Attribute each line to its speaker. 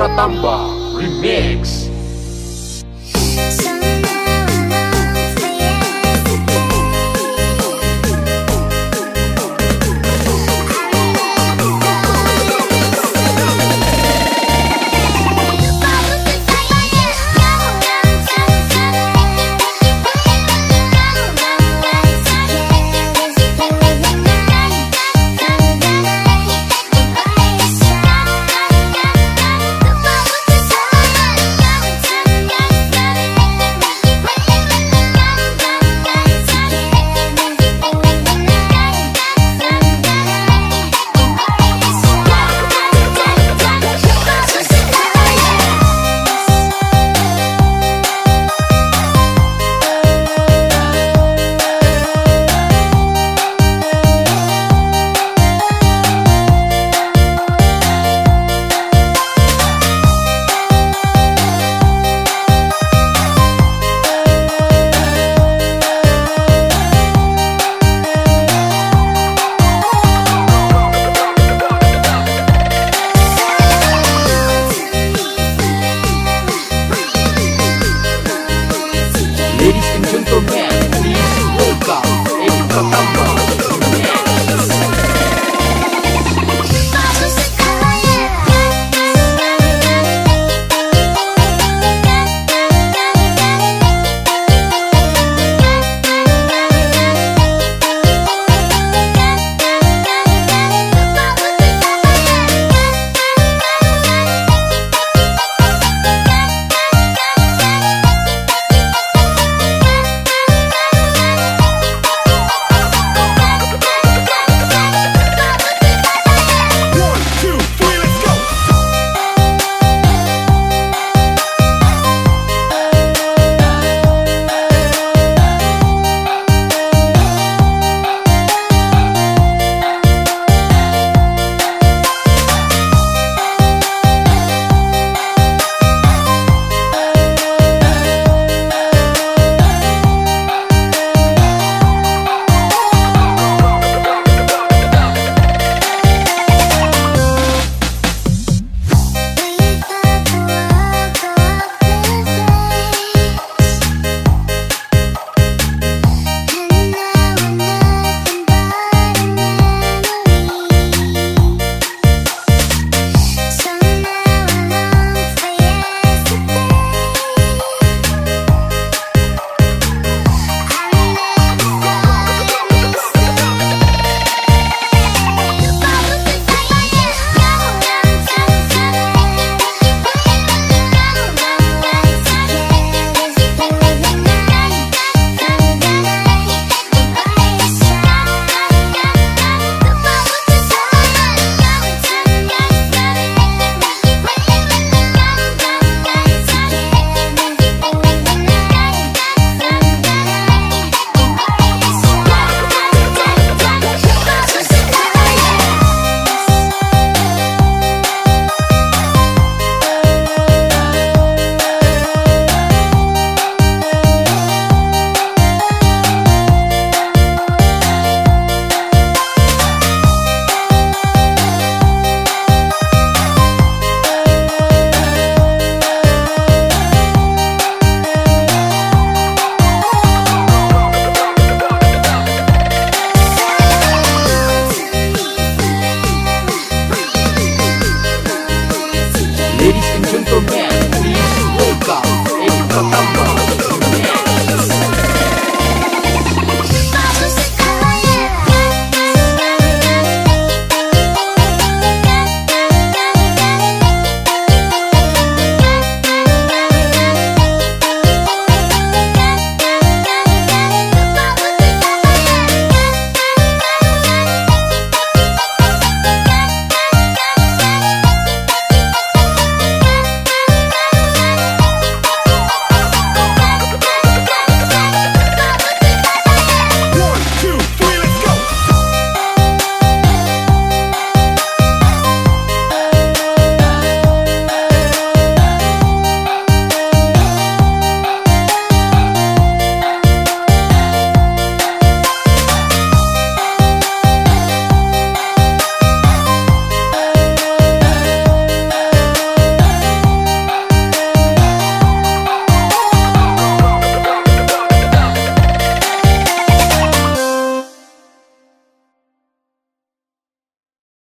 Speaker 1: Pratamba Remix Yeah.